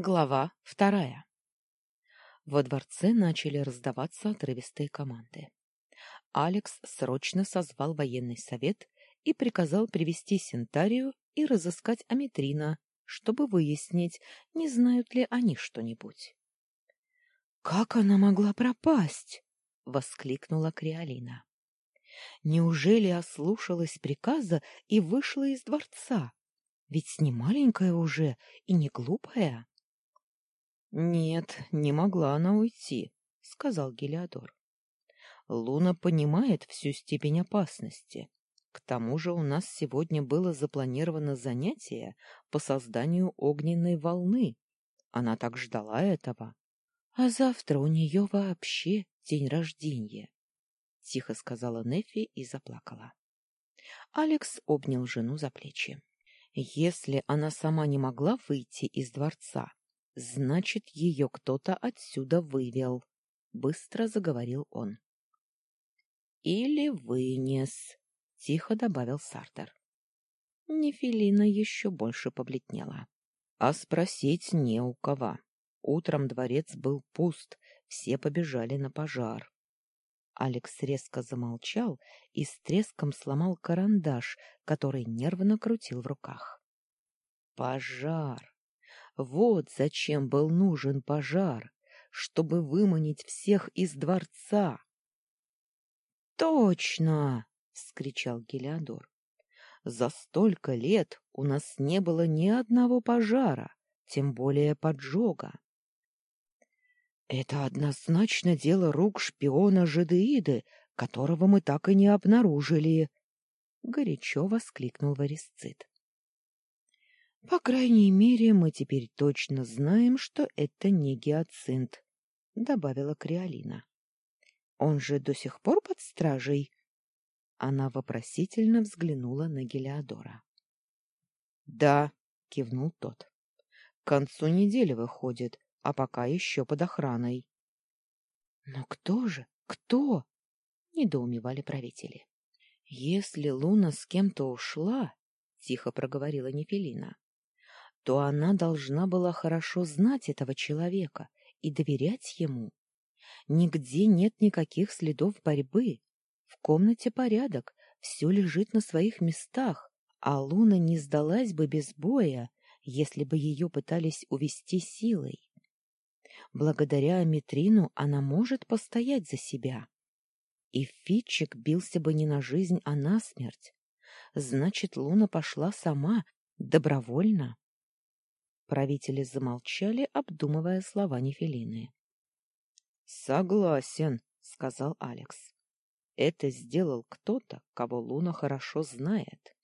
Глава вторая. Во дворце начали раздаваться отрывистые команды. Алекс срочно созвал военный совет и приказал привести Синтарию и разыскать Аметрина, чтобы выяснить, не знают ли они что-нибудь. — Как она могла пропасть? — воскликнула Криолина. — Неужели ослушалась приказа и вышла из дворца? Ведь не маленькая уже и не глупая. Нет, не могла она уйти, сказал Гелиодор. Луна понимает всю степень опасности. К тому же у нас сегодня было запланировано занятие по созданию огненной волны. Она так ждала этого. А завтра у нее вообще день рождения. Тихо сказала Нефи и заплакала. Алекс обнял жену за плечи. Если она сама не могла выйти из дворца, Значит, ее кто-то отсюда вывел, — быстро заговорил он. — Или вынес, — тихо добавил Сартер. Нефелина еще больше побледнела. А спросить не у кого. Утром дворец был пуст, все побежали на пожар. Алекс резко замолчал и с треском сломал карандаш, который нервно крутил в руках. Пожар! Вот зачем был нужен пожар, чтобы выманить всех из дворца. Точно, вскричал Гелиодор. За столько лет у нас не было ни одного пожара, тем более поджога. Это однозначно дело рук шпиона Жадеиды, которого мы так и не обнаружили, горячо воскликнул Варисцит. По крайней мере, мы теперь точно знаем, что это не гиацинт, добавила Криолина. Он же до сих пор под стражей. Она вопросительно взглянула на Гелиодора. Да, кивнул тот. К концу недели выходит, а пока еще под охраной. Но кто же? Кто? недоумевали правители. Если Луна с кем-то ушла, тихо проговорила Нефелина, то она должна была хорошо знать этого человека и доверять ему. Нигде нет никаких следов борьбы. В комнате порядок, все лежит на своих местах, а Луна не сдалась бы без боя, если бы ее пытались увести силой. Благодаря Аметрину она может постоять за себя. И Фитчик бился бы не на жизнь, а на смерть. Значит, Луна пошла сама, добровольно. Правители замолчали, обдумывая слова Нефелины. «Согласен», — сказал Алекс. «Это сделал кто-то, кого Луна хорошо знает».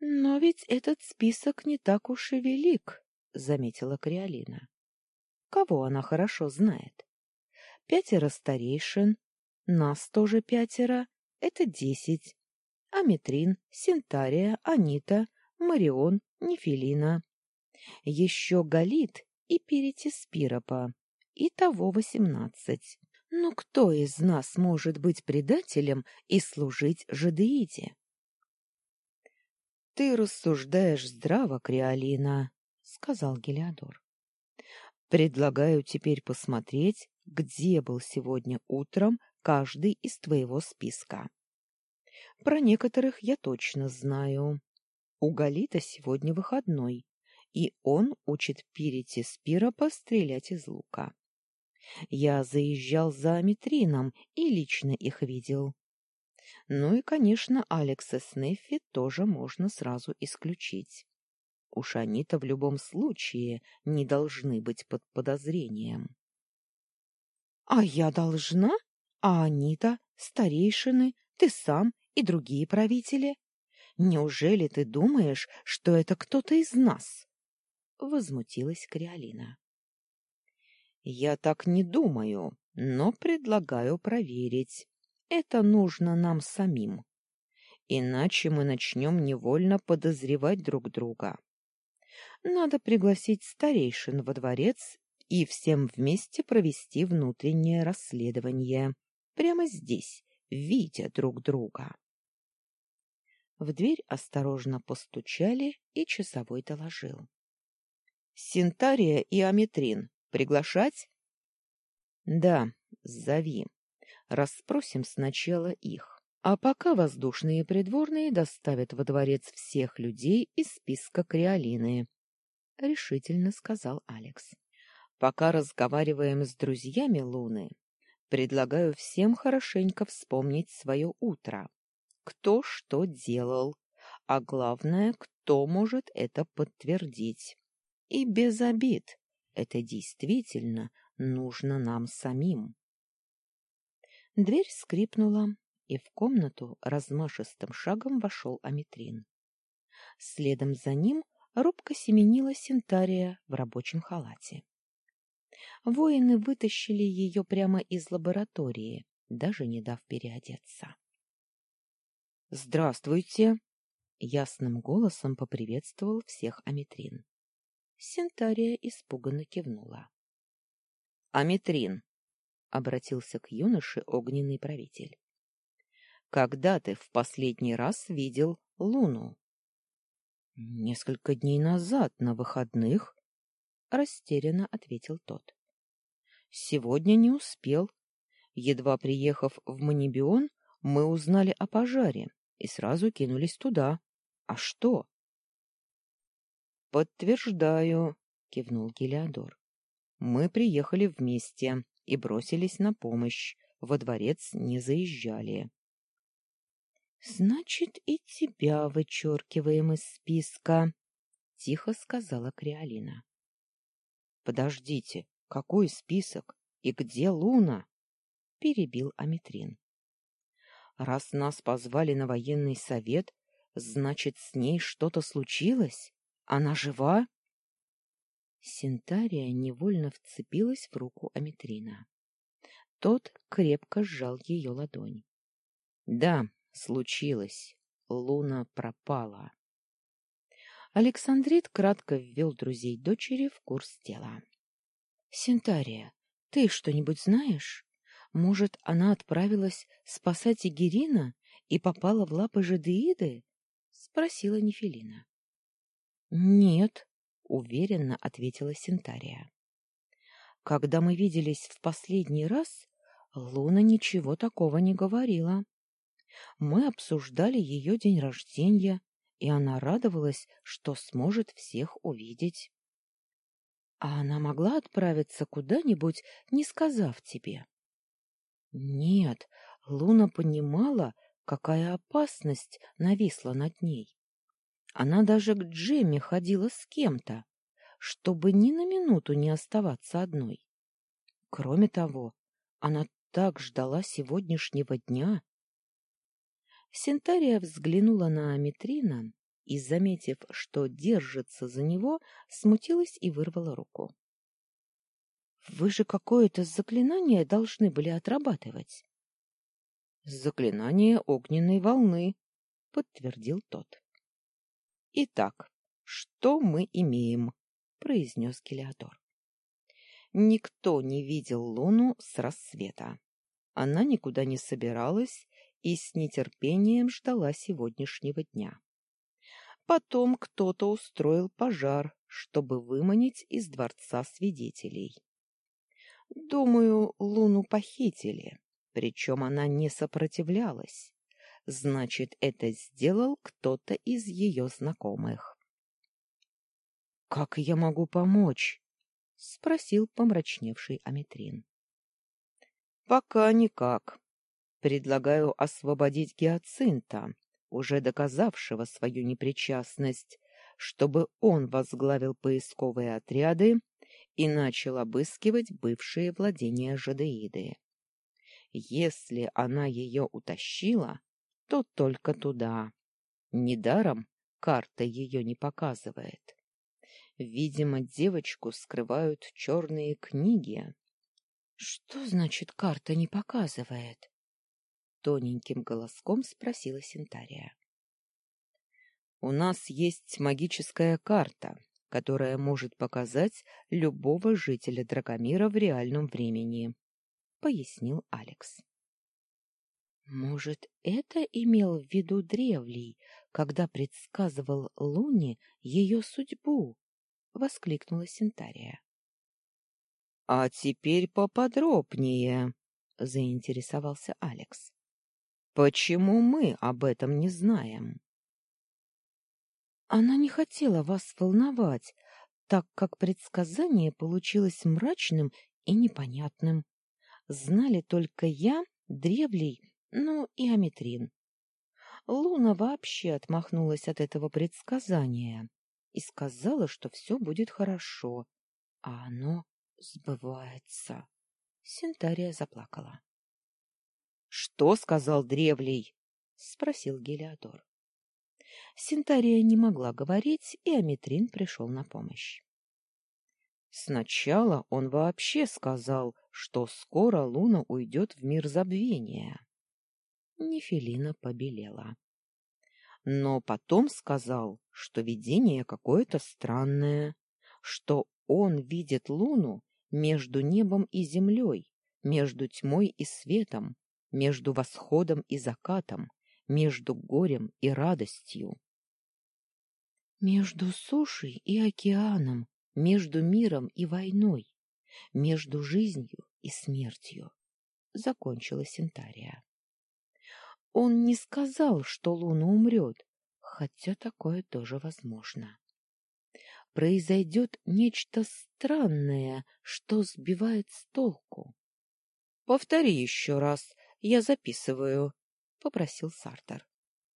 «Но ведь этот список не так уж и велик», — заметила Криолина. «Кого она хорошо знает? Пятеро старейшин, нас тоже пятеро, это десять. Аметрин, Синтария, Анита, Марион, Нефелина. Еще Галит и Перетиспиропа. Итого восемнадцать. Но кто из нас может быть предателем и служить жадеиде? — Ты рассуждаешь здраво, Криолина, — сказал Гелиодор. — Предлагаю теперь посмотреть, где был сегодня утром каждый из твоего списка. Про некоторых я точно знаю. У Галита сегодня выходной, и он учит Пирити Спира пострелять из лука. Я заезжал за Аметрином и лично их видел. Ну и, конечно, Алекса с Неффи тоже можно сразу исключить. Уж они-то в любом случае не должны быть под подозрением. — А я должна? А они-то, старейшины, ты сам и другие правители? Неужели ты думаешь, что это кто-то из нас? Возмутилась Криолина. Я так не думаю, но предлагаю проверить. Это нужно нам самим. Иначе мы начнем невольно подозревать друг друга. Надо пригласить старейшин во дворец и всем вместе провести внутреннее расследование. Прямо здесь, видя друг друга. В дверь осторожно постучали, и часовой доложил. Синтария и Аметрин. Приглашать? Да, зови. Расспросим сначала их. А пока воздушные придворные доставят во дворец всех людей из списка Криолины, — решительно сказал Алекс. Пока разговариваем с друзьями Луны, предлагаю всем хорошенько вспомнить свое утро. Кто что делал, а главное, кто может это подтвердить. И без обид. Это действительно нужно нам самим. Дверь скрипнула, и в комнату размашистым шагом вошел Аметрин. Следом за ним робко семенила Синтария в рабочем халате. Воины вытащили ее прямо из лаборатории, даже не дав переодеться. «Здравствуйте!» — ясным голосом поприветствовал всех Аметрин. Синтария испуганно кивнула. «Аметрин!» — обратился к юноше огненный правитель. «Когда ты в последний раз видел Луну?» «Несколько дней назад, на выходных», — растерянно ответил тот. «Сегодня не успел. Едва приехав в Манибион, мы узнали о пожаре и сразу кинулись туда. А что?» «Подтверждаю», — кивнул Гелиодор. «Мы приехали вместе и бросились на помощь. Во дворец не заезжали». «Значит, и тебя вычеркиваем из списка», — тихо сказала Криолина. «Подождите, какой список? И где Луна?» — перебил Аметрин. «Раз нас позвали на военный совет, значит, с ней что-то случилось? Она жива?» Синтария невольно вцепилась в руку Аметрина. Тот крепко сжал ее ладонь. «Да, случилось. Луна пропала». Александрит кратко ввел друзей дочери в курс дела. Синтария, ты что-нибудь знаешь? Может, она отправилась спасать Игерина и попала в лапы жадеиды? — спросила Нефелина. — Нет, — уверенно ответила Синтария. — Когда мы виделись в последний раз, Луна ничего такого не говорила. Мы обсуждали ее день рождения, и она радовалась, что сможет всех увидеть. А она могла отправиться куда-нибудь, не сказав тебе? Нет, Луна понимала, какая опасность нависла над ней. Она даже к Джемме ходила с кем-то, чтобы ни на минуту не оставаться одной. Кроме того, она так ждала сегодняшнего дня. Синтария взглянула на Аметрина и, заметив, что держится за него, смутилась и вырвала руку. — Вы же какое-то заклинание должны были отрабатывать. — Заклинание огненной волны, — подтвердил тот. — Итак, что мы имеем? — произнес Келиадор. Никто не видел Луну с рассвета. Она никуда не собиралась и с нетерпением ждала сегодняшнего дня. Потом кто-то устроил пожар, чтобы выманить из дворца свидетелей. Думаю, Луну похитили, причем она не сопротивлялась. Значит, это сделал кто-то из ее знакомых. — Как я могу помочь? — спросил помрачневший Аметрин. — Пока никак. Предлагаю освободить Гиацинта, уже доказавшего свою непричастность, чтобы он возглавил поисковые отряды и начал обыскивать бывшие владения Жадеиды. Если она ее утащила, то только туда. Недаром карта ее не показывает. Видимо, девочку скрывают черные книги. — Что значит карта не показывает? — тоненьким голоском спросила Синтария. «У нас есть магическая карта, которая может показать любого жителя Драгомира в реальном времени», — пояснил Алекс. «Может, это имел в виду Древлей, когда предсказывал Луне ее судьбу?» — воскликнула Синтария. — А теперь поподробнее, — заинтересовался Алекс. — Почему мы об этом не знаем? Она не хотела вас волновать, так как предсказание получилось мрачным и непонятным. Знали только я, Древлей, ну и Аметрин. Луна вообще отмахнулась от этого предсказания и сказала, что все будет хорошо, а оно сбывается. Синтария заплакала. — Что сказал Древлей? — спросил Гелиодор. Синтария не могла говорить, и Аметрин пришел на помощь. Сначала он вообще сказал, что скоро Луна уйдет в мир забвения. Нефелина побелела. Но потом сказал, что видение какое-то странное, что он видит Луну между небом и землей, между тьмой и светом, между восходом и закатом, между горем и радостью. Между сушей и океаном, между миром и войной, между жизнью и смертью, — закончила Синтария. Он не сказал, что Луна умрет, хотя такое тоже возможно. Произойдет нечто странное, что сбивает с толку. — Повтори еще раз, я записываю, — попросил Сартер.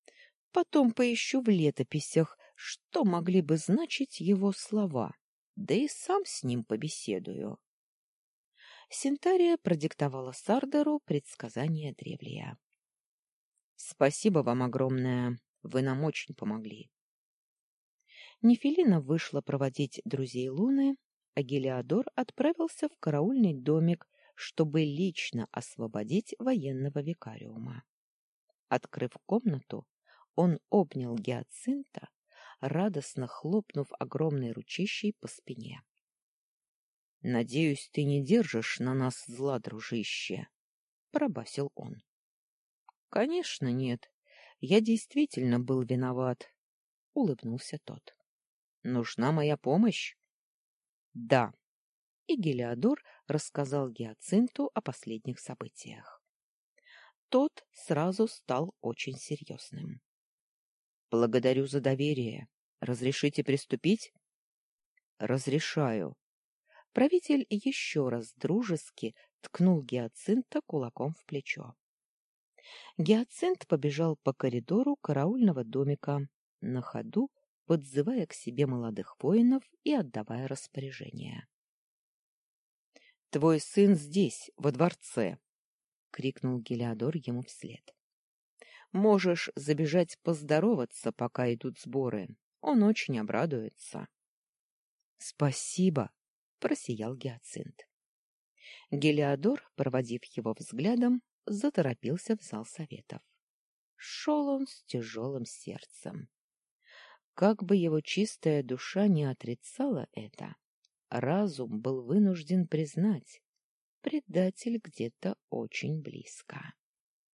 — Потом поищу в летописях, что могли бы значить его слова, да и сам с ним побеседую. Синтария продиктовала Сардеру предсказание древлия. — Спасибо вам огромное, вы нам очень помогли. Нефелина вышла проводить друзей Луны, а Гелиодор отправился в караульный домик, чтобы лично освободить военного викариума. Открыв комнату, он обнял Гиацинта радостно хлопнув огромной ручищей по спине. — Надеюсь, ты не держишь на нас зла, дружище, — пробасил он. — Конечно, нет. Я действительно был виноват, — улыбнулся тот. — Нужна моя помощь? — Да. И Гелиодор рассказал Гиацинту о последних событиях. Тот сразу стал очень серьезным. Благодарю за доверие. Разрешите приступить? Разрешаю. Правитель еще раз дружески ткнул Гиацинта кулаком в плечо. Гиацинт побежал по коридору караульного домика, на ходу подзывая к себе молодых воинов и отдавая распоряжения. — Твой сын здесь, во дворце! — крикнул Гелиодор ему вслед. Можешь забежать поздороваться, пока идут сборы. Он очень обрадуется. — Спасибо, — просиял Гиацинт. Гелиодор, проводив его взглядом, заторопился в зал советов. Шел он с тяжелым сердцем. Как бы его чистая душа не отрицала это, разум был вынужден признать, предатель где-то очень близко.